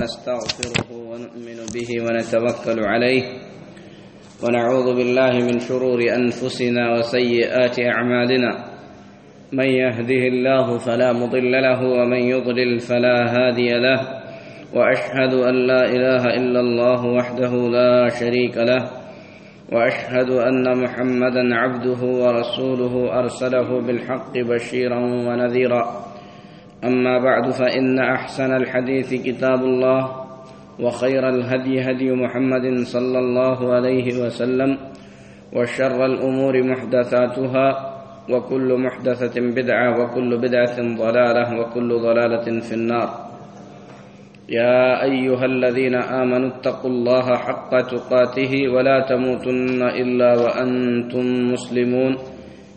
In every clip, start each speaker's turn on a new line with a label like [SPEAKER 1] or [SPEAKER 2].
[SPEAKER 1] ونستغفره ونؤمن به ونتوكل عليه ونعوذ بالله من شرور أنفسنا وسيئات أعمالنا. من يهده الله فلا مضل له ومن يضلل فلا هادي له. وأشهد أن لا إله إلا الله وحده لا شريك له. وأشهد أن محمدا عبده ورسوله أرسله بالحق بشيرا ونذيرا. أما بعد فإن أحسن الحديث كتاب الله وخير الهدي هدي محمد صلى الله عليه وسلم وشر الأمور محدثاتها وكل محدثة بدعة وكل بدعة ضلالة وكل ضلالة في النار. يا أيها الذين آمنوا اتقوا الله حق تقاته ولا تموتن إلا وأنتم مسلمون.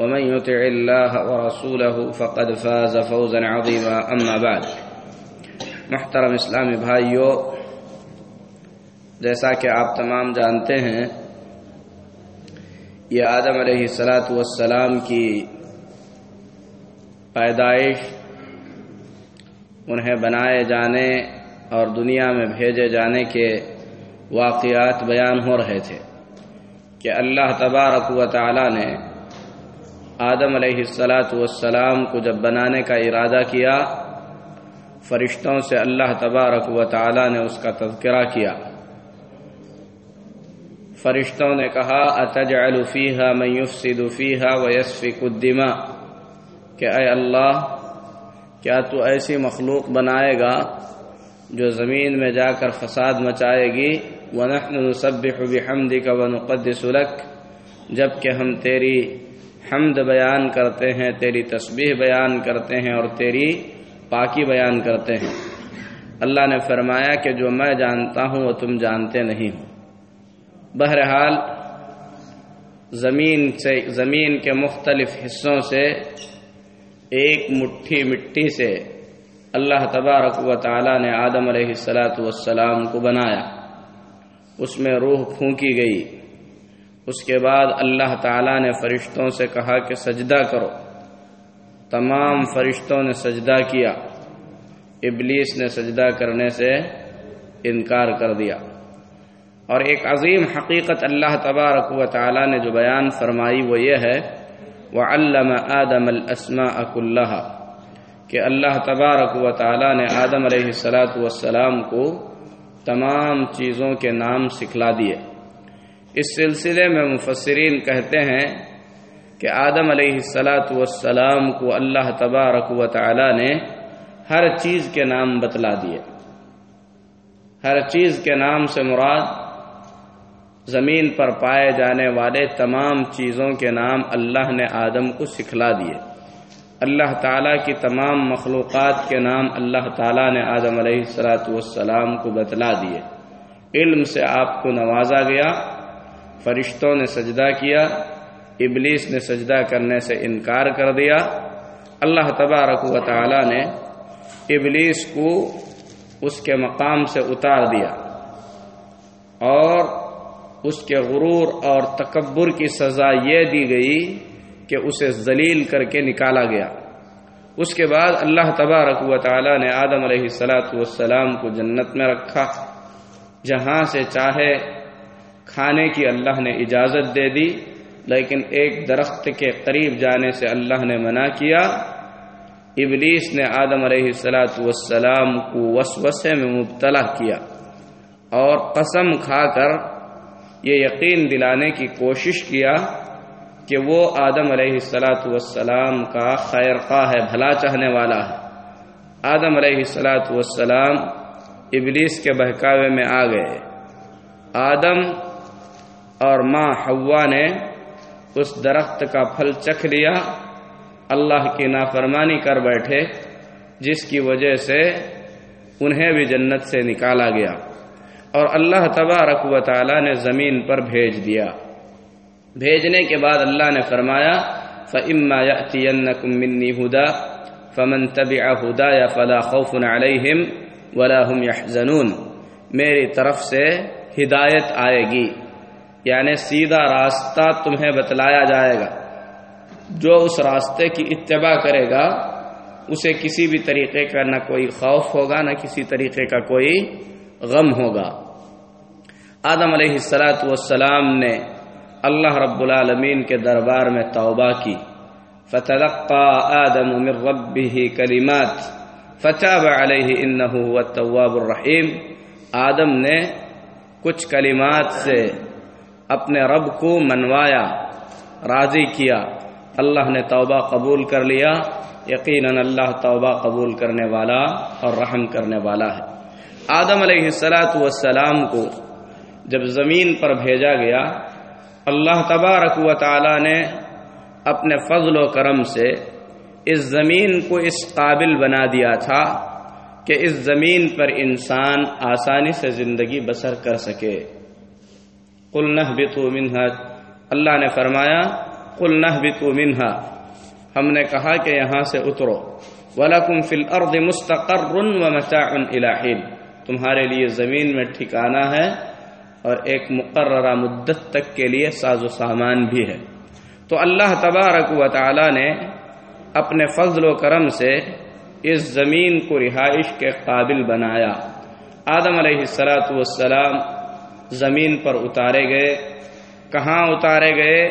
[SPEAKER 1] ومن يطع الله ورسوله فقد فاز فوزا عظيما. أما بعد، محترم اسلامی بھائیوں جیسا کہ آپ تمام جانتے ہیں، یہ آدم علیہ السلاۃ والسلام کی پیدائش، انہیں بنائے جانے اور دنیا میں بھیجے جانے کے واقعات بیان ہو رہے تھے کہ اللہ تبارک و تعالی نے آدم علیہ السلاۃ والسلام کو جب بنانے کا ارادہ کیا، فرشتوں سے اللہ تبارک و تعالی نے اس کا تذکرہ کیا۔ فرشتوں نے کہا، اتجعل فیہا من یفسد فیہا ویسفک الدماء کہ اے اللہ، کیا تو ایسی مخلوق بنائے گا جو زمین میں جا کر فساد مچائے گی؟ وَنَحْنُ نُسَبِّحُ بِحَمْدِكَ وَنُقَدِّسُ لَكَ جبکہ ہم تیری حمد بیان کرتے ہیں، تیری تسبیح بیان کرتے ہیں اور تیری پاکی بیان کرتے ہیں۔ اللہ نے فرمایا کہ جو میں جانتا ہوں، وہ تم جانتے نہیں۔ ہو بہرحال، زمین سے، زمین کے مختلف حصوں سے، ایک مٹھی مٹی سے اللہ تبارک و تعالی نے آدم علیہ السلاۃ والسلام کو بنایا۔ اس میں روح پھونکی گئی۔ اس کے بعد اللہ تعالی نے فرشتوں سے کہا کہ سجدہ کرو۔ تمام فرشتوں نے سجدہ کیا۔ ابلیس نے سجدہ کرنے سے انکار کر دیا۔ اور ایک عظیم حقیقت اللہ تبارک و تعالی نے جو بیان فرمائی وہ یہ ہے، وعلم آدم الاسماء كلها۔ کہ اللہ تبارک و تعالی نے آدم علیہ السلاۃ والسلام کو تمام چیزوں کے نام سکھلا دیے۔ اس سلسلے میں مفسرین کہتے ہیں کہ آدم علیہ السلاۃ والسلام کو اللہ تبارک و تعالی نے ہر چیز کے نام بتلا دیے۔ ہر چیز کے نام سے مراد زمین پر پائے جانے والے تمام چیزوں کے نام اللہ نے آدم کو سکھلا دیے۔ اللہ تعالیٰ کی تمام مخلوقات کے نام اللہ تعالیٰ نے آدم علیہ السلاۃ والسلام کو بتلا دیے۔ علم سے آپ کو نوازا گیا۔ فرشتوں نے سجدہ کیا، ابلیس نے سجدہ کرنے سے انکار کر دیا۔ اللہ تبارک و تعالیٰ نے ابلیس کو اس کے مقام سے اتار دیا اور اس کے غرور اور تکبر کی سزا یہ دی گئی کہ اسے ذلیل کر کے نکالا گیا۔ اس کے بعد اللہ تبارک و تعالی نے آدم علیہ السلاۃ والسلام کو جنت میں رکھا، جہاں سے چاہے کھانے کی اللہ نے اجازت دے دی، لیکن ایک درخت کے قریب جانے سے اللہ نے منع کیا۔ ابلیس نے آدم علیہ السلاۃ والسلام کو وسوسے میں مبتلا کیا اور قسم کھا کر یہ یقین دلانے کی کوشش کیا کہ وہ آدم علیہ السلاۃ والسلام کا خیر خواہ ہے، بھلا چاہنے والا ہے۔ آدم علیہ السلاۃ والسلام ابلیس کے بہکاوے میں آ گئے۔ آدم اور ماں ہوا نے اس درخت کا پھل چکھ لیا۔ اللہ کی نافرمانی کر بیٹھے، جس کی وجہ سے انہیں بھی جنت سے نکالا گیا۔ اور اللہ تبارک و تعالی نے زمین پر بھیج دیا۔ بھیجنے کے بعد اللہ نے فرمایا، فَإِمَّا يَأْتِيَنَّكُم مِّنِّي هُدًى، فَمَن تَبِعَ هُدَايَ فَلَا خَوْفٌ عَلَيْهِمْ وَلَا هُمْ يَحْزَنُونَ۔ میری طرف سے ہدایت آئے گی۔ یعنی سیدھا راستہ تمہیں بتلایا جائے گا۔ جو اس راستے کی اتباع کرے گا، اسے کسی بھی طریقے کا نہ کوئی خوف ہوگا، نہ کسی طریقے کا کوئی غم ہوگا۔ آدم علیہ السلاۃ والسلام نے اللہ رب العالمین کے دربار میں توبہ کی۔ فتلقى آدم من ربه كلمات فتاب عليه انه هو التواب الرحیم۔ آدم نے کچھ کلمات سے اپنے رب کو منوایا، راضی کیا۔ اللہ نے توبہ قبول کر لیا۔ یقیناً اللہ توبہ قبول کرنے والا اور رحم کرنے والا ہے۔ آدم علیہ السلاۃ والسلام کو جب زمین پر بھیجا گیا، اللہ تبارک و تعالی نے اپنے فضل و کرم سے اس زمین کو اس قابل بنا دیا تھا کہ اس زمین پر انسان آسانی سے زندگی بسر کر سکے۔ قل نہ بتو منہا اللہ نے فرمایا، قل نہ بتو منہا ہم نے کہا کہ یہاں سے اترو۔ ولاکم فل ارد مستقر و مچا تمہارے لیے زمین میں ٹھکانا ہے اور ایک مقررہ مدت تک کے لیے ساز و سامان بھی ہے۔ تو اللہ تبارک و تعالی نے اپنے فضل و کرم سے اس زمین کو رہائش کے قابل بنایا۔ آدم علیہ السلاۃ والسلام زمین پر اتارے گئے۔ کہاں اتارے گئے؟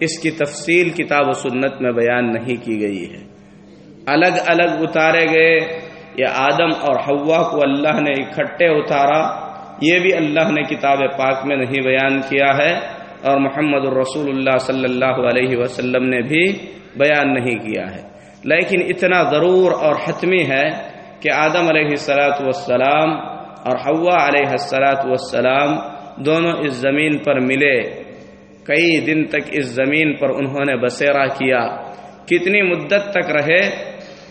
[SPEAKER 1] اس کی تفصیل کتاب و سنت میں بیان نہیں کی گئی ہے۔ الگ الگ اتارے گئے۔ یا آدم اور ہوا کو اللہ نے اکٹھے اتارا۔ یہ بھی اللہ نے کتاب پاک میں نہیں بیان کیا ہے۔ اور محمد الرسول اللہ صلی اللہ علیہ وسلم نے بھی بیان نہیں کیا ہے۔ لیکن اتنا ضرور اور حتمی ہے کہ آدم علیہ السلاۃ والسلام اور ہوا علیہ السلاۃ والسلام دونوں اس زمین پر ملے۔ کئی دن تک اس زمین پر انہوں نے بسیرا کیا۔ کتنی مدت تک رہے؟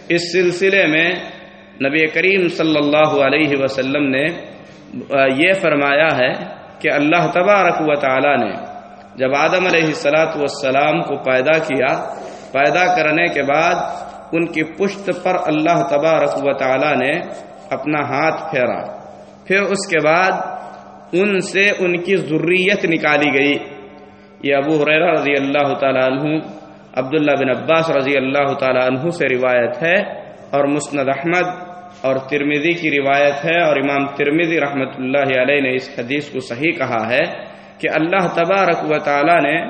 [SPEAKER 1] اس سلسلے میں نبی کریم صلی اللہ علیہ وسلم نے یہ فرمایا ہے کہ اللہ تبارک و تعالی نے جب آدم علیہ السلاۃ والسلام کو پیدا کیا، پیدا کرنے کے بعد ان کی پشت پر اللہ تبارک و تعالی نے اپنا ہاتھ پھیرا۔ پھر اس کے بعد ان سے ان کی ضروریت نکالی گئی۔ یہ ابو حریر رضی اللہ تعالیٰ عنہ، عبداللہ بن عباس رضی اللہ تعالیٰ عنہ سے روایت ہے اور مسند احمد اور ترمیدی کی روایت ہے اور امام ترمیدی رحمۃ اللہ علیہ نے اس حدیث کو صحیح کہا ہے کہ اللہ تبارک و تعالی نے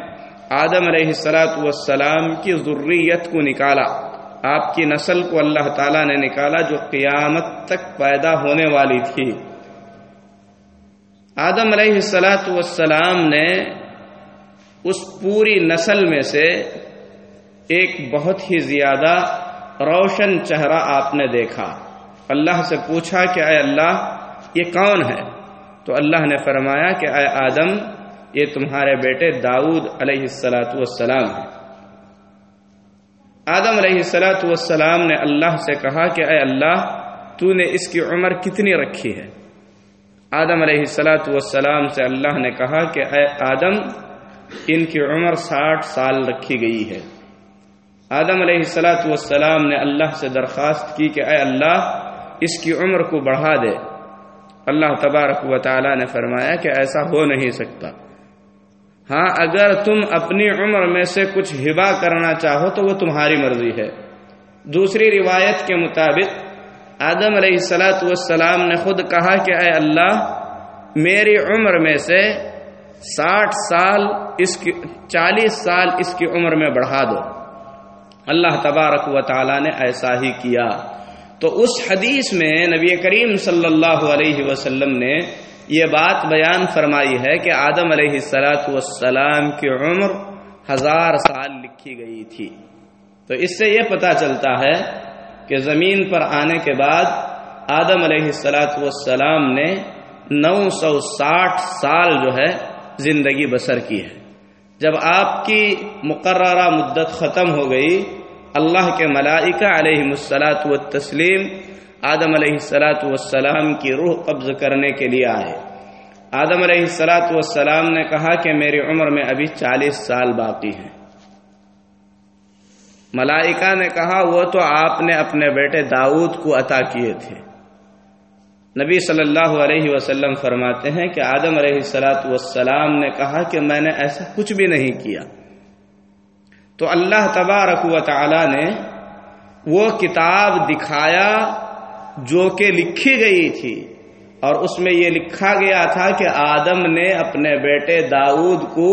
[SPEAKER 1] آدم علیہ السلاۃ والسلام کی ضروریت کو نکالا۔ آپ کی نسل کو اللہ تعالیٰ نے نکالا جو قیامت تک پیدا ہونے والی تھی۔ آدم علیہ السلاۃ والسلام نے اس پوری نسل میں سے ایک بہت ہی زیادہ روشن چہرہ آپ نے دیکھا۔ اللہ سے پوچھا کہ اے اللہ، یہ کون ہے؟ تو اللہ نے فرمایا کہ اے آدم، یہ تمہارے بیٹے داؤد علیہ السلاۃ والسلام ہے آدم علیہ السلاۃ والسلام نے اللہ سے کہا کہ اے اللہ، تو نے اس کی عمر کتنی رکھی ہے؟ آدم علیہ السلاۃ والسلام سے اللہ نے کہا کہ اے آدم، ان کی عمر ساٹھ سال رکھی گئی ہے۔ آدم علیہ السلاۃ والسلام نے اللہ سے درخواست کی کہ اے اللہ، اس کی عمر کو بڑھا دے۔ اللہ تبارک و تعالی نے فرمایا کہ ایسا ہو نہیں سکتا۔ ہاں اگر تم اپنی عمر میں سے کچھ ہبا کرنا چاہو تو وہ تمہاری مرضی ہے۔ دوسری روایت کے مطابق آدم علیہ السلاۃ والسلام نے خود کہا کہ اے اللہ، میری عمر میں سے ساٹھ سال اس کی، چالیس سال اس کی عمر میں بڑھا دو۔ اللہ تبارک و تعالی نے ایسا ہی کیا۔ تو اس حدیث میں نبی کریم صلی اللہ علیہ وسلم نے یہ بات بیان فرمائی ہے کہ آدم علیہ السلاۃ والسلام کی عمر ہزار سال لکھی گئی تھی۔ تو اس سے یہ پتا چلتا ہے کہ زمین پر آنے کے بعد آدم علیہ السلاۃ والسلام نے نو سو ساٹھ سال جو ہے زندگی بسر کی ہے۔ جب آپ کی مقررہ مدت ختم ہو گئی، اللہ کے ملائکہ علیہ مسلاط و تسلیم آدم علیہ السلاۃ والسلام کی روح قبض کرنے کے لیے آئے۔ آدم علیہ السلاۃ والسلام نے کہا کہ میری عمر میں ابھی چالیس سال باقی ہیں۔ ملائکہ نے کہا، وہ تو آپ نے اپنے بیٹے داؤد کو عطا کیے تھے۔ نبی صلی اللہ علیہ وسلم فرماتے ہیں کہ آدم علیہ السلاۃ والسلام نے کہا کہ میں نے ایسا کچھ بھی نہیں کیا۔ تو اللہ تبارک و تعالی نے وہ کتاب دکھایا جو کہ لکھی گئی تھی، اور اس میں یہ لکھا گیا تھا کہ آدم نے اپنے بیٹے داؤد کو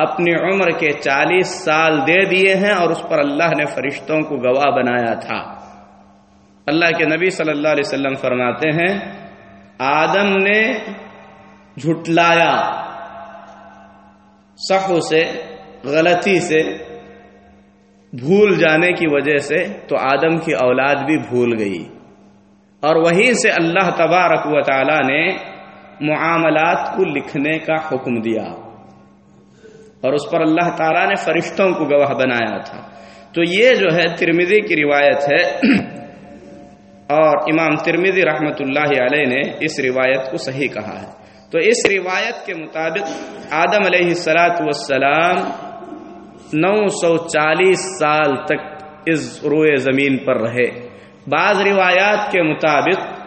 [SPEAKER 1] اپنی عمر کے چالیس سال دے دیے ہیں اور اس پر اللہ نے فرشتوں کو گواہ بنایا تھا۔ اللہ کے نبی صلی اللہ علیہ وسلم فرماتے ہیں، آدم نے جھٹلایا، سخو سے، غلطی سے، بھول جانے کی وجہ سے تو آدم کی اولاد بھی بھول گئی۔ اور وہیں سے اللہ تبارک و تعالی نے معاملات کو لکھنے کا حکم دیا۔ اور اس پر اللہ تعالیٰ نے فرشتوں کو گواہ بنایا تھا۔ تو یہ جو ہے ترمیدی کی روایت ہے۔ اور امام ترمیدی رحمت اللہ علیہ نے اس روایت کو صحیح کہا ہے۔ تو اس روایت کے مطابق آدم علیہ السلاۃ والسلام نو سو چالیس سال تک اس روئے زمین پر رہے۔ بعض روایات کے مطابق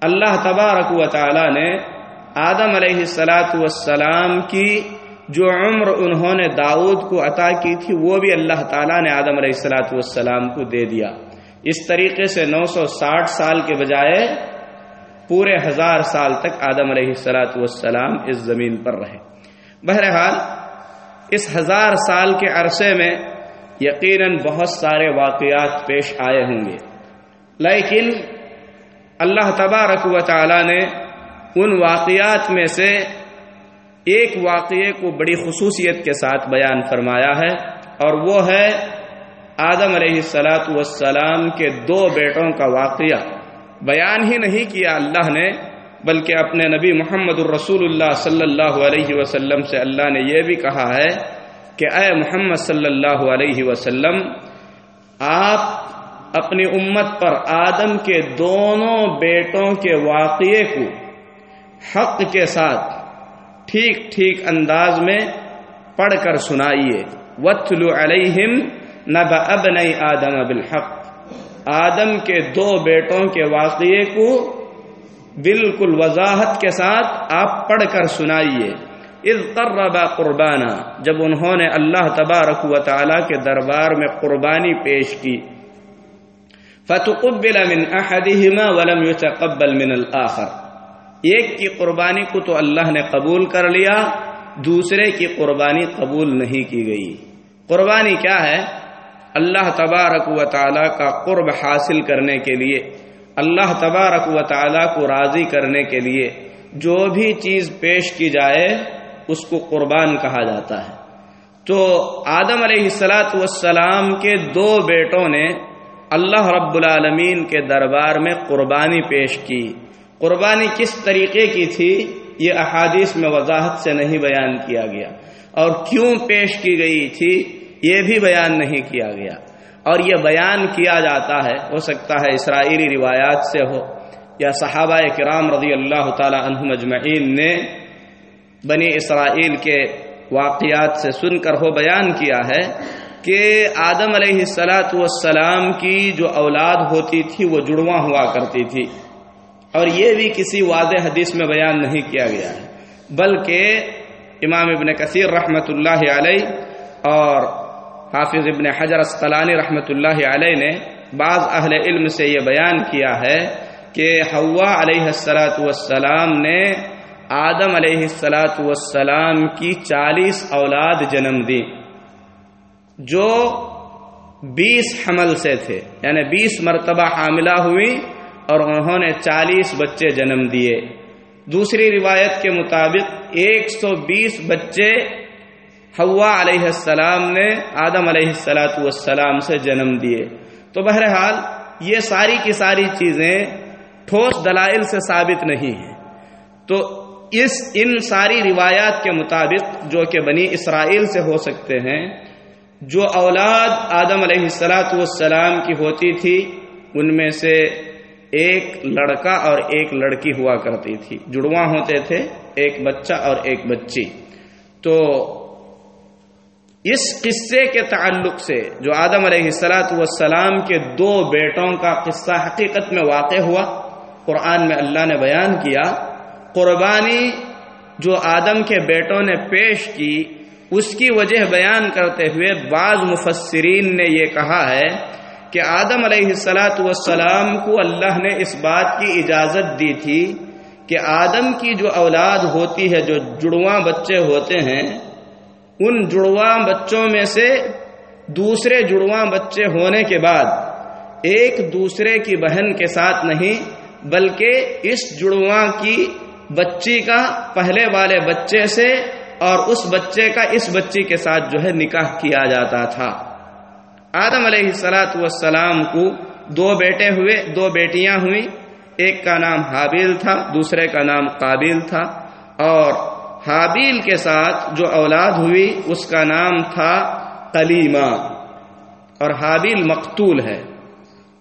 [SPEAKER 1] اللہ تبارک و تعالی نے آدم علیہ السلاۃ والسلام کی جو عمر انہوں نے داؤد کو عطا کی تھی، وہ بھی اللہ تعالیٰ نے آدم علیہ السلاۃ والسلام کو دے دیا۔ اس طریقے سے نو سو ساٹھ سال کے بجائے پورے ہزار سال تک آدم علیہ السلاۃ والسلام اس زمین پر رہے۔ بہرحال، اس ہزار سال کے عرصے میں یقیناً بہت سارے واقعات پیش آئے ہوں گے۔ لیکن اللہ تبارک و تعالی نے ان واقعات میں سے ایک واقعے کو بڑی خصوصیت کے ساتھ بیان فرمایا ہے اور وہ ہے آدم علیہ السلاۃ والسلام کے دو بیٹوں کا واقعہ۔ بیان ہی نہیں کیا اللہ نے، بلکہ اپنے نبی محمد الرسول اللہ صلی اللہ علیہ وسلم سے اللہ نے یہ بھی کہا ہے کہ اے محمد صلی اللہ علیہ وسلم، آپ اپنی امت پر آدم کے دونوں بیٹوں کے واقعے کو حق کے ساتھ ٹھیک ٹھیک انداز میں پڑھ کر سنائیے۔ وطلو علیہم نب اب نئی آدم بالحق۔ آدم کے دو بیٹوں کے واقعے کو بالکل وضاحت کے ساتھ آپ پڑھ کر سنائیے۔ اذ قربا قربانہ جب انہوں نے اللہ تبارک و تعالی کے دربار میں قربانی پیش کی۔ فتقبل من احدهما ولم يتقبل من الاخر ایک کی قربانی کو تو اللہ نے قبول کر لیا، دوسرے کی قربانی قبول نہیں کی گئی۔ قربانی کیا ہے؟ اللہ تبارک و تعالیٰ کا قرب حاصل کرنے کے لیے، اللہ تبارک و تعالیٰ کو راضی کرنے کے لیے جو بھی چیز پیش کی جائے، اس کو قربان کہا جاتا ہے۔ تو آدم علیہ السلاۃ والسلام کے دو بیٹوں نے اللہ رب العالمین کے دربار میں قربانی پیش کی۔ قربانی کس طریقے کی تھی یہ احادیث میں وضاحت سے نہیں بیان کیا گیا اور کیوں پیش کی گئی تھی یہ بھی بیان نہیں کیا گیا اور یہ بیان کیا جاتا ہے ہو سکتا ہے اسرائیلی روایات سے ہو یا صحابہ کرام رضی اللہ تعالی عنہ مجمعین نے بنی اسرائیل کے واقعات سے سن کر ہو بیان کیا ہے کہ آدم علیہ السلاۃ والسلام کی جو اولاد ہوتی تھی وہ جڑواں ہوا کرتی تھی اور یہ بھی کسی واضح حدیث میں بیان نہیں کیا گیا ہے۔ بلکہ امام ابن کثیر رحمۃ اللہ علیہ اور حافظ ابن حجر اسقلانی رحمۃ اللہ علیہ نے بعض اہل علم سے یہ بیان کیا ہے کہ ہوا علیہ السلاۃ والسلام نے آدم علیہ السلاۃ والسلام کی چالیس اولاد جنم دی۔ جو بیس حمل سے تھے یعنی بیس مرتبہ حاملہ ہوئی اور انہوں نے چالیس بچے جنم دیے۔ دوسری روایت کے مطابق ایک سو بیس بچے ہوا علیہ السلام نے آدم علیہ السلاۃ والسلام سے جنم دیے۔ تو بہرحال یہ ساری کی ساری چیزیں ٹھوس دلائل سے ثابت نہیں ہیں۔ تو اس ان ساری روایات کے مطابق جو کہ بنی اسرائیل سے ہو سکتے ہیں، جو اولاد آدم علیہ السلاۃ والسلام کی ہوتی تھی، ان میں سے ایک لڑکا اور ایک لڑکی ہوا کرتی تھی۔ جڑواں ہوتے تھے، ایک بچہ اور ایک بچی۔ تو اس قصے کے تعلق سے جو آدم علیہ السلاۃ والسلام کے دو بیٹوں کا قصہ حقیقت میں واقع ہوا، قرآن میں اللہ نے بیان کیا، قربانی جو آدم کے بیٹوں نے پیش کی، اس کی وجہ بیان کرتے ہوئے بعض مفسرین نے یہ کہا ہے کہ آدم علیہ السلاۃ والسلام کو اللہ نے اس بات کی اجازت دی تھی کہ آدم کی جو اولاد ہوتی ہے، جو جڑواں بچے ہوتے ہیں، ان جڑواں بچوں میں سے دوسرے جڑواں بچے ہونے کے بعد ایک دوسرے کی بہن کے ساتھ نہیں، بلکہ اس جڑواں کی بچی کا پہلے والے بچے سے اور اس بچے کا اس بچی کے ساتھ جو ہے نکاح کیا جاتا تھا۔ آدم علیہ السلاۃ والسلام کو دو بیٹے ہوئے، دو بیٹیاں ہوئی ایک کا نام حابیل تھا، دوسرے کا نام قابل تھا۔ اور حابیل کے ساتھ جو اولاد ہوئی، اس کا نام تھا کلیمہ اور حابیل مقتول ہے۔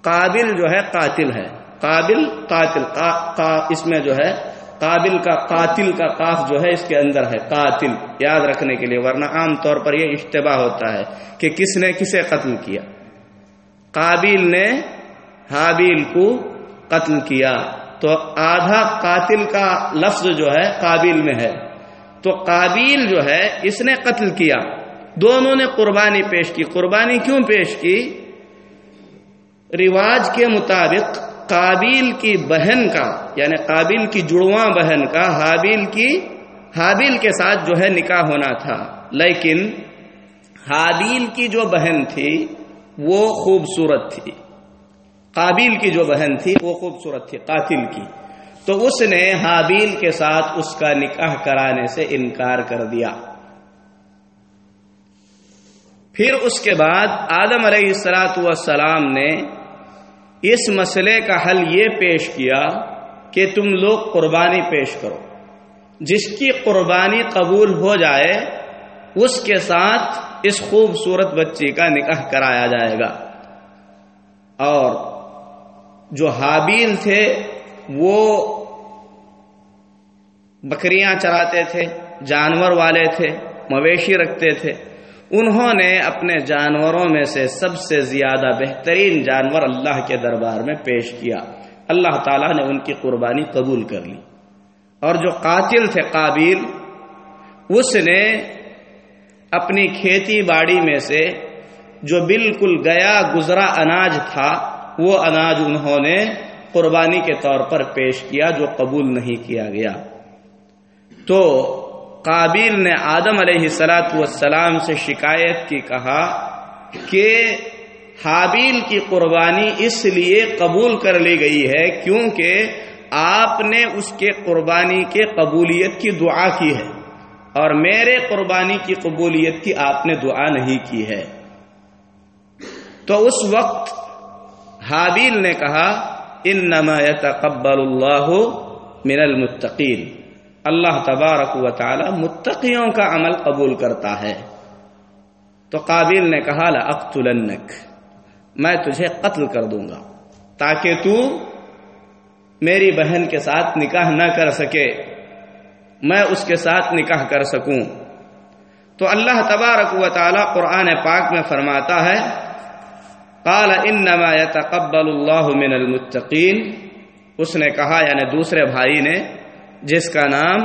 [SPEAKER 1] قابل جو ہے قاتل ہے۔ قابل قاتل، قا قا اس میں جو ہے قابل کا قاتل کا قاف جو ہے اس کے اندر ہے، قاتل، یاد رکھنے کے لیے، ورنہ عام طور پر یہ اشتباہ ہوتا ہے کہ کس نے کسے قتل کیا۔ قابل نے حابیل کو قتل کیا۔ تو آدھا قاتل کا لفظ جو ہے قابل میں ہے۔ تو قابیل جو ہے، اس نے قتل کیا۔ دونوں نے قربانی پیش کی۔ قربانی کیوں پیش کی؟ رواج کے مطابق قابیل کی بہن کا یعنی قابل کی جڑواں بہن کا، حابیل کی، حابیل کے ساتھ جو ہے نکاح ہونا تھا۔ لیکن حابیل کی جو بہن تھی، وہ خوبصورت تھی۔ قابیل کی جو بہن تھی، وہ خوبصورت تھی، قاتل کی۔ تو اس نے حابیل کے ساتھ اس کا نکاح کرانے سے انکار کر دیا۔ پھر اس کے بعد آدم علیہ السلاۃ والسلام نے اس مسئلے کا حل یہ پیش کیا کہ تم لوگ قربانی پیش کرو۔ جس کی قربانی قبول ہو جائے، اس کے ساتھ اس خوبصورت بچی کا نکاح کرایا جائے گا۔ اور جو حابیل تھے، وہ بکریاں چراتے تھے، جانور والے تھے، مویشی رکھتے تھے۔ انہوں نے اپنے جانوروں میں سے سب سے زیادہ بہترین جانور اللہ کے دربار میں پیش کیا۔ اللہ تعالیٰ نے ان کی قربانی قبول کر لی۔ اور جو قاتل تھے قابل اس نے اپنی کھیتی باڑی میں سے جو بالکل گیا گزرا اناج تھا، وہ اناج انہوں نے قربانی کے طور پر پیش کیا جو قبول نہیں کیا گیا۔ تو قابل نے آدم علیہ سلاۃ والسلام سے شکایت کی، کہا کہ حابیل کی قربانی اس لیے قبول کر لی گئی ہے کیونکہ آپ نے اس کے قربانی کے قبولیت کی دعا کی ہے اور میرے قربانی کی قبولیت کی آپ نے دعا نہیں کی ہے۔ تو اس وقت حابیل نے کہا، انما يتقبل اللہ من المتقین۔ اللہ تبارک و تعالی متقیوں کا عمل قبول کرتا ہے۔ تو قابل نے کہا لاقتلنک میں تجھے قتل کر دوں گا، تاکہ تو میری بہن کے ساتھ نکاح نہ کر سکے، میں اس کے ساتھ نکاح کر سکوں۔ تو اللہ تبارک و تعالی قرآن پاک میں فرماتا ہے، قال انما يتقبل الله من المتقین۔ اس نے کہا یعنی دوسرے بھائی نے جس کا نام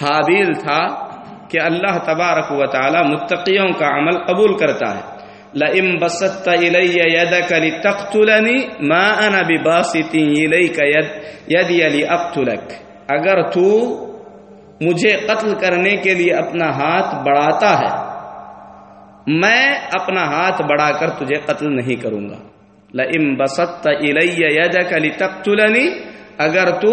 [SPEAKER 1] حابیل تھا کہ اللہ تبارک و تعالی متقیوں کا عمل قبول کرتا ہے۔ لئن بسطت الی یدک لتقتلنی ما انا بباسط الیک ید یدی لاقتلک اگر تو مجھے قتل کرنے کے لیے اپنا ہاتھ بڑھاتا ہے، میں اپنا ہاتھ بڑھا کر تجھے قتل نہیں کروں گا۔ لم بست علی تک اگر تو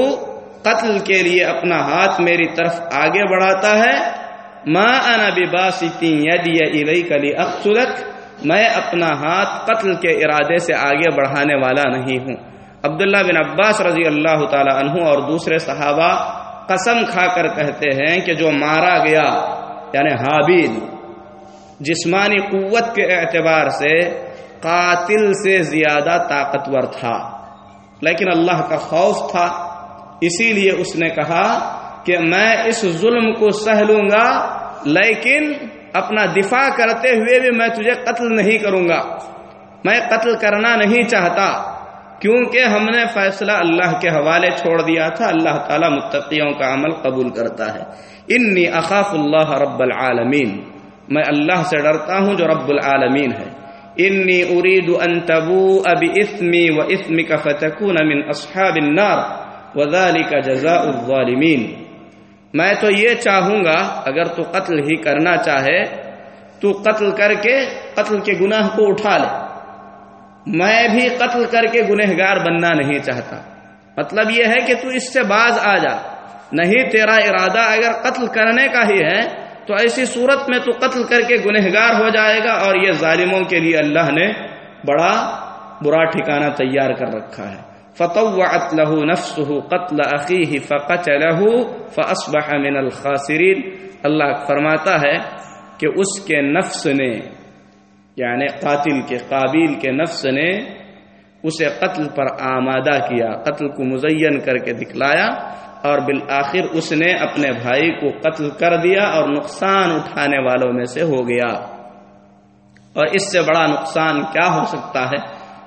[SPEAKER 1] قتل کے لیے اپنا ہاتھ میری طرف آگے بڑھاتا ہے۔ ماں انا باستی ید کلی اقتلک میں اپنا ہاتھ قتل کے ارادے سے آگے بڑھانے والا نہیں ہوں۔ عبداللہ بن عباس رضی اللہ تعالی عنہ اور دوسرے صحابہ قسم کھا کر کہتے ہیں کہ جو مارا گیا یعنی حابیل، جسمانی قوت کے اعتبار سے قاتل سے زیادہ طاقتور تھا۔ لیکن اللہ کا خوف تھا۔ اسی لیے اس نے کہا کہ میں اس ظلم کو سہ لوں گا، لیکن اپنا دفاع کرتے ہوئے بھی میں تجھے قتل نہیں کروں گا۔ میں قتل کرنا نہیں چاہتا، کیونکہ ہم نے فیصلہ اللہ کے حوالے چھوڑ دیا تھا۔ اللہ تعالیٰ متقیوں کا عمل قبول کرتا ہے۔ انی اخاف اللہ رب العالمین۔ میں اللہ سے ڈرتا ہوں جو رب العالمین ہے۔ انی ارید ان تبوء باسمی واسمک فتکون من اصحاب النار۔ وذلك جزاء الظالمین۔ میں تو یہ چاہوں گا، اگر تو قتل ہی کرنا چاہے، تو قتل کر کے قتل کے گناہ کو اٹھا لے۔ میں بھی قتل کر کے گنہگار بننا نہیں چاہتا۔ مطلب یہ ہے کہ تو اس سے باز آ جا۔ نہیں تیرا ارادہ اگر قتل کرنے کا ہی ہے، تو ایسی صورت میں تو قتل کر کے گنہگار ہو جائے گا اور یہ ظالموں کے لیے اللہ نے بڑا برا ٹھکانہ تیار کر رکھا ہے۔ فطوعت له نفسه قتل اخيه فقتله فاصبح من الخاسرين. اللہ فرماتا ہے کہ اس کے نفس نے یعنی قاتل کے قابل کے نفس نے اسے قتل پر آمادہ کیا، قتل کو مزین کر کے دکھلایا اور بالآخر اس نے اپنے بھائی کو قتل کر دیا اور نقصان اٹھانے والوں میں سے ہو گیا۔ اور اس سے بڑا نقصان کیا ہو سکتا ہے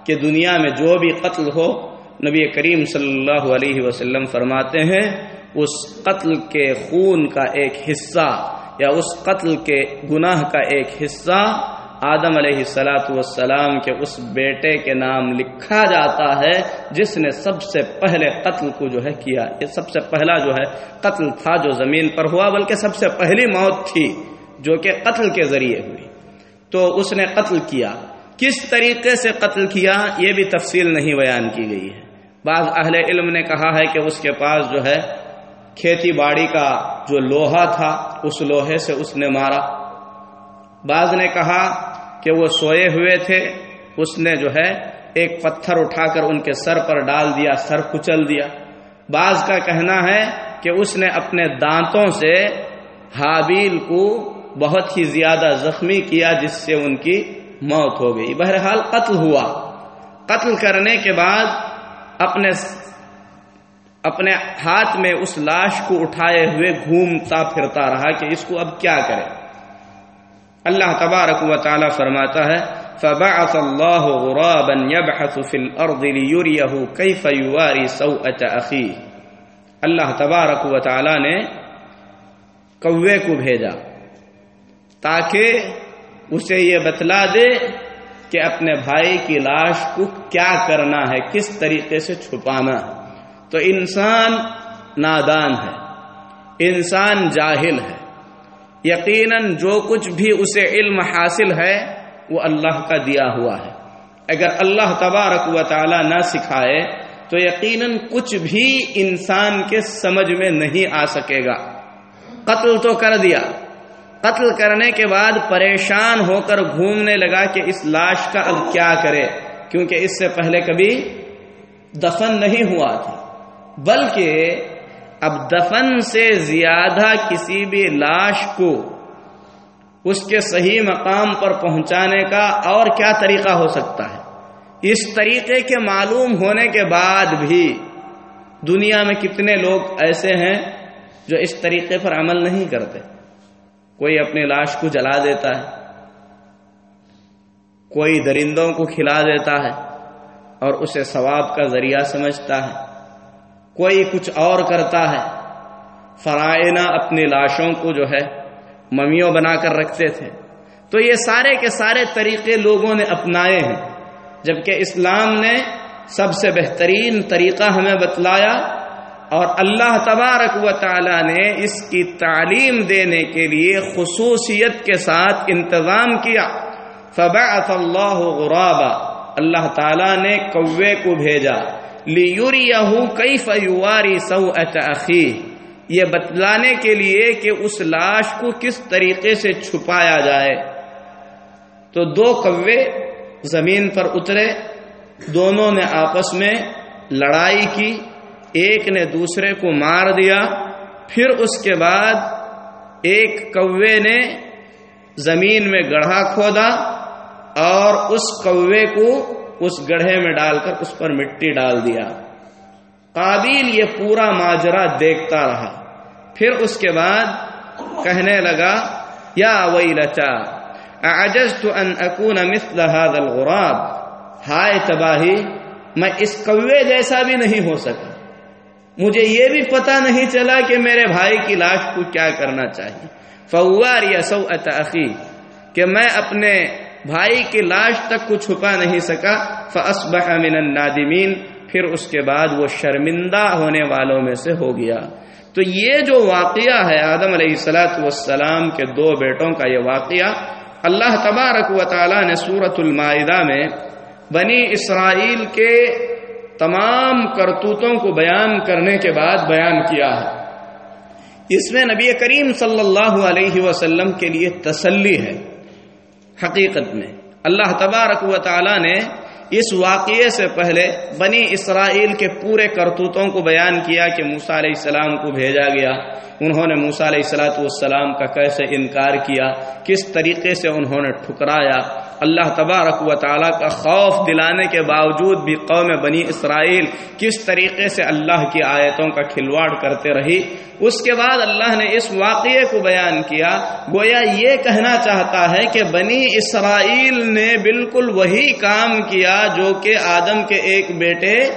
[SPEAKER 1] کہ دنیا میں جو بھی قتل ہو نبی کریم صلی اللہ علیہ وسلم فرماتے ہیں، اس قتل کے خون کا ایک حصہ یا اس قتل کے گناہ کا ایک حصہ آدم علیہ سلاۃ والسلام کے اس بیٹے کے نام لکھا جاتا ہے، جس نے سب سے پہلے قتل کو جو ہے کیا۔ یہ سب سے پہلا جو ہے، قتل تھا جو زمین پر ہوا، بلکہ سب سے پہلی موت تھی، جو کہ قتل کے ذریعے ہوئی۔ تو اس نے قتل کیا۔ کس طریقے سے قتل کیا؟ یہ بھی تفصیل نہیں بیان کی گئی ہے۔ بعض اہل علم نے کہا ہے کہ اس کے پاس جو ہے کھیتی باڑی کا جو لوہا تھا، اس لوہے سے اس نے مارا۔ بعض نے کہا کہ وہ سوئے ہوئے تھے، اس نے جو ہے ایک پتھر اٹھا کر ان کے سر پر ڈال دیا، سر کچل دیا۔ بعض کا کہنا ہے کہ اس نے اپنے دانتوں سے حابیل کو بہت ہی زیادہ زخمی کیا، جس سے ان کی موت ہو گئی۔ بہرحال قتل ہوا۔ قتل کرنے کے بعد اپنے اپنے ہاتھ میں اس لاش کو اٹھائے ہوئے گھومتا پھرتا رہا کہ اس کو اب کیا کرے۔ اللہ تبارک و تعالی فرماتا ہے، فبعث الله غرابا يبحث في الارض ليريه كيف يواري سوءة اخيه اللہ تبارک و تعالی نے کوے کو بھیجا تاکہ اسے یہ بتلا دے کہ اپنے بھائی کی لاش کو کیا کرنا ہے، کس طریقے سے چھپانا ہے۔ تو انسان نادان ہے، انسان جاہل ہے۔ یقیناً جو کچھ بھی اسے علم حاصل ہے، وہ اللہ کا دیا ہوا ہے۔ اگر اللہ تبارک و تعالی نہ سکھائے، تو یقیناً کچھ بھی انسان کے سمجھ میں نہیں آ سکے گا۔ قتل تو کر دیا۔ قتل کرنے کے بعد پریشان ہو کر گھومنے لگا کہ اس لاش کا اب کیا کرے، کیونکہ اس سے پہلے کبھی دفن نہیں ہوا تھا۔ بلکہ اب دفن سے زیادہ کسی بھی لاش کو اس کے صحیح مقام پر پہنچانے کا اور کیا طریقہ ہو سکتا ہے؟ اس طریقے کے معلوم ہونے کے بعد بھی دنیا میں کتنے لوگ ایسے ہیں جو اس طریقے پر عمل نہیں کرتے۔ کوئی اپنی لاش کو جلا دیتا ہے، کوئی درندوں کو کھلا دیتا ہے اور اسے ثواب کا ذریعہ سمجھتا ہے۔ کوئی کچھ اور کرتا ہے۔ فرائنا اپنی لاشوں کو جو ہے ممیوں بنا کر رکھتے تھے۔ تو یہ سارے کے سارے طریقے لوگوں نے اپنائے ہیں۔ جبکہ اسلام نے سب سے بہترین طریقہ ہمیں بتلایا اور اللہ تبارک و تعالی نے اس کی تعلیم دینے کے لیے خصوصیت کے ساتھ انتظام کیا۔ فبعث اللہ غرابا۔ اللہ تعالی نے کوے کو بھیجا۔ لیوریہو کیف یواری سوءت اخیہ یہ بتلانے کے لیے کہ اس لاش کو کس طریقے سے چھپایا جائے۔ تو دو کوے زمین پر اترے۔ دونوں نے آپس میں لڑائی کی۔ ایک نے دوسرے کو مار دیا، پھر اس کے بعد ایک کوے نے زمین میں گڑھا کھودا اور اس کوے کو اس گڑھے میں ڈال کر اس پر مٹی ڈال دیا۔ قابیل یہ پورا ماجرا دیکھتا رہا۔ پھر اس کے بعد کہنے لگا، یا وئی لچا ان اکون مثل هذا الغراب؟ ہائے تباہی، میں اس کوے جیسا بھی نہیں ہو سکا۔ مجھے یہ بھی پتا نہیں چلا کہ میرے بھائی کی لاش کو کیا کرنا چاہیے۔ فوار یا سو اتخی کہ میں اپنے بھائی کی لاش تک کو چھپا نہیں سکا، فاصبح من النادمین، پھر اس کے بعد وہ شرمندہ ہونے والوں میں سے ہو گیا۔ تو یہ جو واقعہ ہے آدم علیہ السلاۃ والسلام کے دو بیٹوں کا یہ واقعہ، اللہ تبارک و تعالی نے سورت المائدہ میں بنی اسرائیل کے تمام کرتوتوں کو بیان کرنے کے بعد بیان کیا ہے۔ اس میں نبی کریم صلی اللہ علیہ وسلم کے لیے تسلی ہے۔ حقیقت میں اللہ تبارک و تعالی نے اس واقعے سے پہلے بنی اسرائیل کے پورے کرتوتوں کو بیان کیا کہ موسا علیہ السلام کو بھیجا گیا۔ انہوں نے موسا علیہ السلاۃ والسلام کا کیسے انکار کیا، کس طریقے سے انہوں نے ٹھکرایا اللہ تبارک و تعالیٰ کا خوف دلانے کے باوجود بھی قوم بنی اسرائیل کس طریقے سے اللہ کی آیتوں کا کھلواڑ کرتے رہی؟ اس کے بعد اللہ نے اس واقعے کو بیان کیا، گویا یہ کہنا چاہتا ہے کہ بنی اسرائیل نے بالکل وہی کام کیا جو کہ آدم کے ایک بیٹے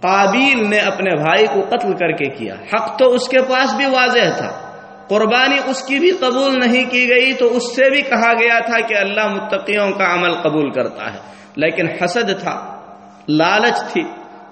[SPEAKER 1] قابیل نے اپنے بھائی کو قتل کر کے کیا۔ حق تو اس کے پاس بھی واضح تھا۔ قربانی اس کی بھی قبول نہیں کی گئی تو اس سے بھی کہا گیا تھا کہ اللہ متقیوں کا عمل قبول کرتا ہے۔ لیکن حسد تھا، لالچ تھی،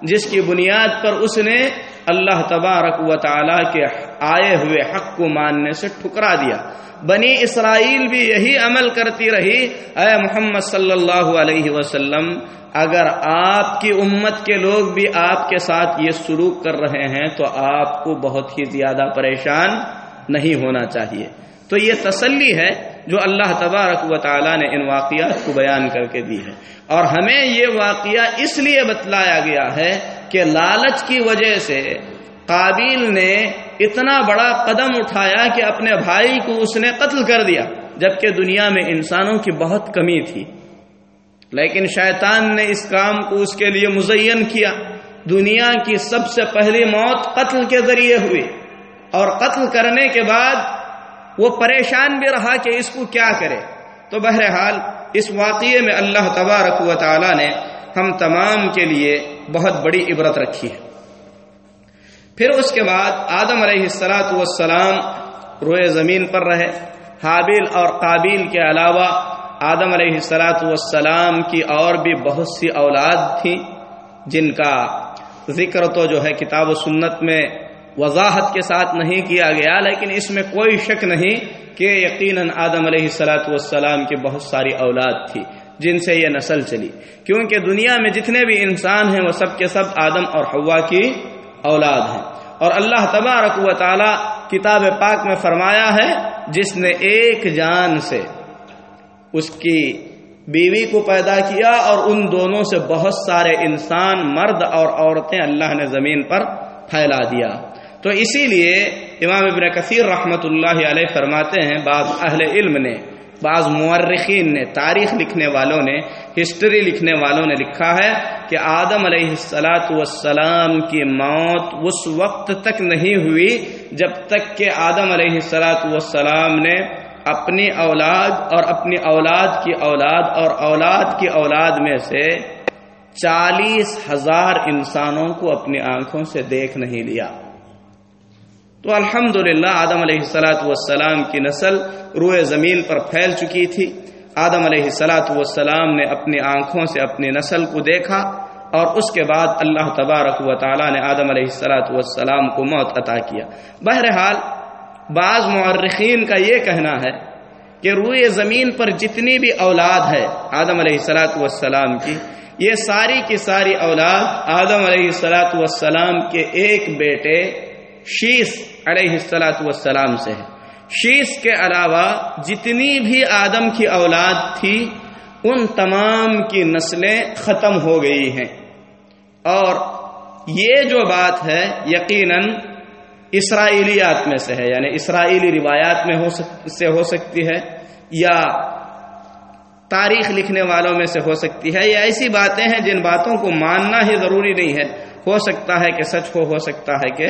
[SPEAKER 1] جس کی بنیاد پر اس نے اللہ تبارک و تعالی کے آئے ہوئے حق کو ماننے سے ٹھکرا دیا۔ بنی اسرائیل بھی یہی عمل کرتی رہی۔ اے محمد صلی اللہ علیہ وسلم، اگر آپ کی امت کے لوگ بھی آپ کے ساتھ یہ سلوک کر رہے ہیں تو آپ کو بہت ہی زیادہ پریشان نہیں ہونا چاہیے۔ تو یہ تسلی ہے جو اللہ تبارک و تعالیٰ نے ان واقعات کو بیان کر کے دی ہے۔ اور ہمیں یہ واقعہ اس لیے بتلایا گیا ہے کہ لالچ کی وجہ سے قابیل نے اتنا بڑا قدم اٹھایا کہ اپنے بھائی کو اس نے قتل کر دیا، جبکہ دنیا میں انسانوں کی بہت کمی تھی۔ لیکن شیطان نے اس کام کو اس کے لیے مزین کیا۔ دنیا کی سب سے پہلی موت قتل کے ذریعے ہوئی۔ اور قتل کرنے کے بعد وہ پریشان بھی رہا کہ اس کو کیا کرے۔ تو بہرحال اس واقعے میں اللہ تبارک و تعالی نے ہم تمام کے لیے بہت بڑی عبرت رکھی ہے۔ پھر اس کے بعد آدم علیہ السلاۃ والسلام روئے زمین پر رہے۔ حابل اور قابل کے علاوہ آدم علیہ السلاۃ والسلام کی اور بھی بہت سی اولاد تھیں جن کا ذکر تو جو ہے کتاب و سنت میں وضاحت کے ساتھ نہیں کیا گیا، لیکن اس میں کوئی شک نہیں کہ یقیناً آدم علیہ السلاۃ والسلام کی بہت ساری اولاد تھی، جن سے یہ نسل چلی۔ کیونکہ دنیا میں جتنے بھی انسان ہیں، وہ سب کے سب آدم اور ہوا کی اولاد ہیں۔ اور اللہ تبارک و تعالی کتاب پاک میں فرمایا ہے، جس نے ایک جان سے اس کی بیوی کو پیدا کیا اور ان دونوں سے بہت سارے انسان، مرد اور عورتیں اللہ نے زمین پر پھیلا دیا۔ تو اسی لیے امام ابن کثیر رحمۃ اللہ علیہ فرماتے ہیں، بعض اہل علم نے، بعض مورخین نے، تاریخ لکھنے والوں نے، ہسٹری لکھنے والوں نے لکھا ہے کہ آدم علیہ السلاۃ والسلام کی موت اس وقت تک نہیں ہوئی جب تک کہ آدم علیہ السلاۃ والسلام نے اپنی اولاد اور اپنی اولاد کی اولاد اور اولاد کی اولاد میں سے چالیس ہزار انسانوں کو اپنی آنکھوں سے دیکھ نہیں لیا۔ تو الحمد آدم علیہ السلاۃ والسلام کی نسل روئے زمین پر پھیل چکی تھی۔ آدم علیہ السلاۃ والسلام نے اپنی آنکھوں سے اپنی نسل کو دیکھا اور اس کے بعد اللہ تبارک و تعالیٰ نے آدم علیہ السلاۃ والسلام کو موت عطا کیا۔ بہرحال، بعض معرخین کا یہ کہنا ہے کہ روئے زمین پر جتنی بھی اولاد ہے آدم علیہ السلاۃ والسلام کی، یہ ساری کی ساری اولاد آدم علیہ السلاۃ والسلام کے ایک بیٹے شیش علیہ السلاۃ والسلام سے ہے۔ شیش کے علاوہ جتنی بھی آدم کی اولاد تھی، ان تمام کی نسلیں ختم ہو گئی ہیں۔ اور یہ جو بات ہے، یقیناً اسرائیلیات میں سے ہے یعنی اسرائیلی روایات میں ہو سے ہو سکتی ہے، یا تاریخ لکھنے والوں میں سے ہو سکتی ہے۔ یہ ایسی باتیں ہیں جن باتوں کو ماننا ہی ضروری نہیں ہے۔ ہو سکتا ہے کہ سچ ہو ہو سکتا ہے کہ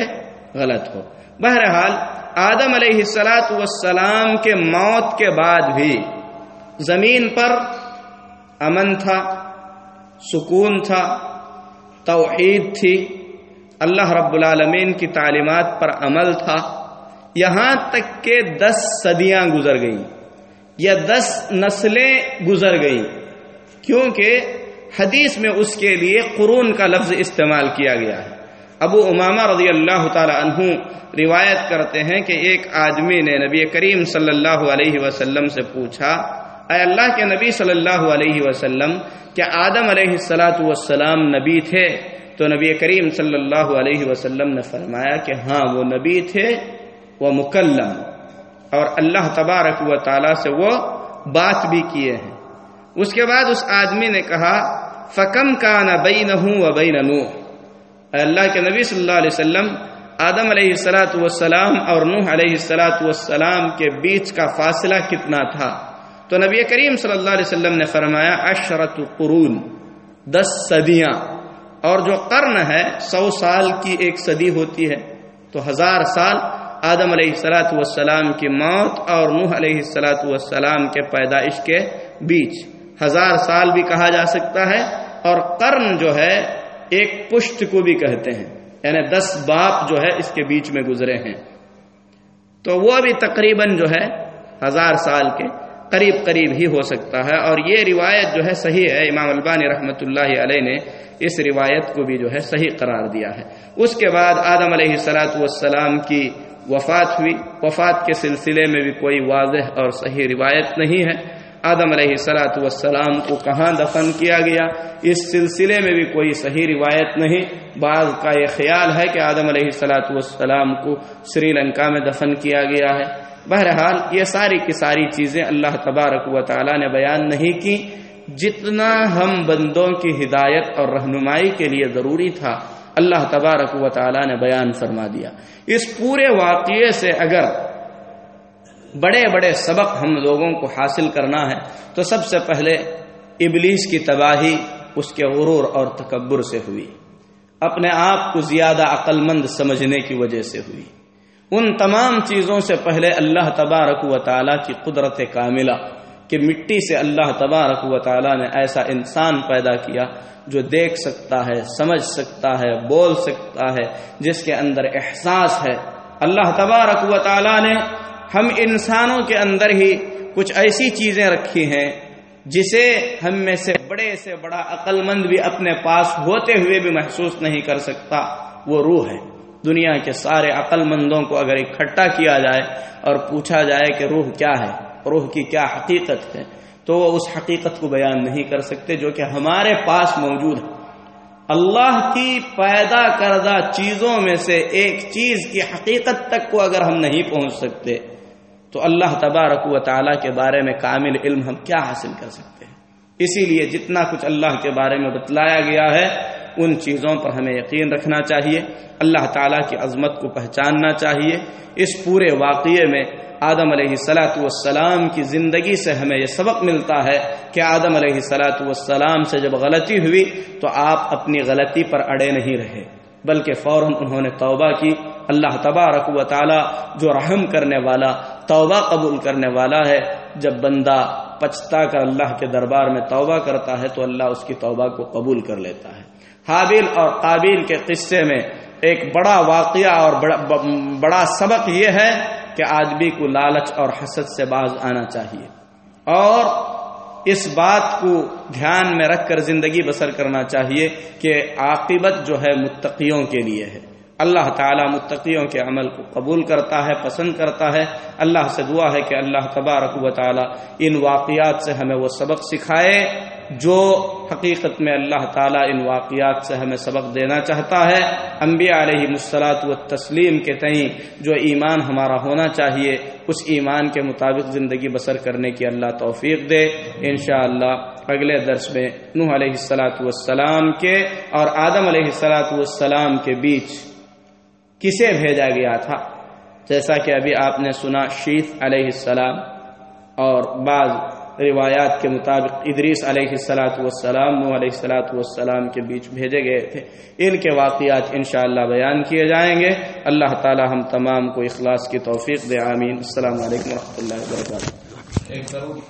[SPEAKER 1] غلط ہو۔ بہرحال، آدم علیہ السلاۃ والسلام کے موت کے بعد بھی زمین پر امن تھا، سکون تھا، توحید تھی، اللہ رب العالمین کی تعلیمات پر عمل تھا۔ یہاں تک کہ دس صدیاں گزر گئیں، یا دس نسلیں گزر گئیں، کیونکہ حدیث میں اس کے لیے قرون کا لفظ استعمال کیا گیا ہے۔ ابو امامہ رضی اللہ تعالی عنہ روایت کرتے ہیں کہ ایک آدمی نے نبی کریم صلی اللہ علیہ وسلم سے پوچھا، اے اللہ کے نبی صلی اللہ علیہ وسلم، کیا آدم علیہ السلاۃ والسلام نبی تھے؟ تو نبی کریم صلی اللہ علیہ وسلم نے فرمایا کہ ہاں وہ نبی تھے، وہ مکلم، اور اللہ تبارک و تعالی سے وہ بات بھی کیے ہیں۔ اس کے بعد اس آدمی نے کہا فکم کا نہ بئی نہ ہوں و بئی اللہ کے نبی صلی اللہ علیہ وسلم آدم علیہ السلاۃ والسلام اور نوح علیہ السلاۃ والسلام کے بیچ کا فاصلہ کتنا تھا؟ تو نبی کریم صلی اللہ علیہ وسلم نے فرمایا اشرت قرون، دس صدیاں۔ اور جو قرن ہے، سو سال کی ایک صدی ہوتی ہے۔ تو ہزار سال آدم علیہ السلاۃ والسلام کی موت اور نوح علیہ السلاۃ والسلام کے پیدائش کے بیچ۔ ہزار سال بھی کہا جا سکتا ہے۔ اور قرن جو ہے ایک پشت کو بھی کہتے ہیں۔ یعنی دس باپ جو ہے اس کے بیچ میں گزرے ہیں۔ تو وہ بھی تقریباً جو ہے ہزار سال کے قریب قریب ہی ہو سکتا ہے۔ اور یہ روایت جو ہے صحیح ہے۔ امام البانی رحمۃ اللہ علیہ نے اس روایت کو بھی جو ہے صحیح قرار دیا ہے۔ اس کے بعد آدم علیہ السلاۃ والسلام کی وفات ہوئی۔ وفات کے سلسلے میں بھی کوئی واضح اور صحیح روایت نہیں ہے۔ آدم علیہ سلاۃ والسلام کو کہاں دفن کیا گیا؟ اس سلسلے میں بھی کوئی صحیح روایت نہیں۔ بعض کا یہ خیال ہے کہ آدم علیہ سلاۃ والسلام کو سری لنکا میں دفن کیا گیا ہے۔ بہرحال یہ ساری کی ساری چیزیں اللہ تبارک و تعالی نے بیان نہیں کی۔ جتنا ہم بندوں کی ہدایت اور رہنمائی کے لیے ضروری تھا، اللہ تبارک و تعالی نے بیان فرما دیا۔ اس پورے واقعے سے اگر بڑے بڑے سبق ہم لوگوں کو حاصل کرنا ہے، تو سب سے پہلے ابلیس کی تباہی اس کے غرور اور تکبر سے ہوئی۔ اپنے آپ کو زیادہ عقل مند سمجھنے کی وجہ سے ہوئی۔ ان تمام چیزوں سے پہلے اللہ تبارک و تعالیٰ کی قدرت کاملہ کہ مٹی سے اللہ تبارک و تعالیٰ نے ایسا انسان پیدا کیا جو دیکھ سکتا ہے، سمجھ سکتا ہے، بول سکتا ہے، جس کے اندر احساس ہے۔ اللہ تبارک و تعالیٰ نے ہم انسانوں کے اندر ہی کچھ ایسی چیزیں رکھی ہیں جسے ہم میں سے بڑے سے بڑا عقل مند بھی اپنے پاس ہوتے ہوئے بھی محسوس نہیں کر سکتا۔ وہ روح ہے۔ دنیا کے سارے عقل مندوں کو اگر اکٹھا کیا جائے اور پوچھا جائے کہ روح کیا ہے، روح کی کیا حقیقت ہے، تو وہ اس حقیقت کو بیان نہیں کر سکتے جو کہ ہمارے پاس موجود ہے۔ اللہ کی پیدا کردہ چیزوں میں سے ایک چیز کی حقیقت تک کو اگر ہم نہیں پہنچ سکتے تو اللہ تبارک و تعالیٰ کے بارے میں کامل علم ہم کیا حاصل کر سکتے ہیں؟ اسی لیے جتنا کچھ اللہ کے بارے میں بتلایا گیا ہے، ان چیزوں پر ہمیں یقین رکھنا چاہیے، اللہ تعالیٰ کی عظمت کو پہچاننا چاہیے۔ اس پورے واقعے میں آدم علیہ سلاۃ والسلام کی زندگی سے ہمیں یہ سبق ملتا ہے کہ آدم علیہ سلاۃ والسلام سے جب غلطی ہوئی تو آپ اپنی غلطی پر اڑے نہیں رہے، بلکہ فوراً انہوں نے توبہ کی۔ اللہ تبارک و تعالی جو رحم کرنے والا توبہ قبول کرنے والا ہے۔ جب بندہ پچھتا کر اللہ کے دربار میں توبہ کرتا ہے تو اللہ اس کی توبہ کو قبول کر لیتا ہے۔ حابل اور قابل کے قصے میں ایک بڑا واقعہ اور بڑا, بڑا سبق یہ ہے کہ آدمی کو لالچ اور حسد سے باز آنا چاہیے۔ اور اس بات کو دھیان میں رکھ کر زندگی بسر کرنا چاہیے کہ عاقبت جو ہے متقیوں کے لیے ہے۔ اللہ تعالیٰ متقیوں کے عمل کو قبول کرتا ہے، پسند کرتا ہے۔ اللہ سے دعا ہے کہ اللہ تبارک و تعالیٰ ان واقعات سے ہمیں وہ سبق سکھائے جو حقیقت میں اللہ تعالیٰ ان واقعات سے ہمیں سبق دینا چاہتا ہے۔ انبیاء علیہ مسلاط و تسلیم کے تئیں جو ایمان ہمارا ہونا چاہیے، اس ایمان کے مطابق زندگی بسر کرنے کی اللہ توفیق دے۔ انشاءاللہ اگلے درس میں نوح علیہ السلاۃ والسلام کے اور آدم علیہ السلاۃ والسلام کے بیچ کسے بھیجا گیا تھا؟ جیسا کہ ابھی آپ نے سنا شیف علیہ السلام اور بعض روایات کے مطابق ادریس علیہ السلاۃ والسلام نو علیہ السلاۃ والسلام کے بیچ بھیجے گئے تھے۔ ان کے واقعات انشاءاللہ بیان کیے جائیں گے۔ اللہ تعالی ہم تمام کو اخلاص کی توفیق دے، آمین۔ السلام علیکم و اللہ وبرکاتہ۔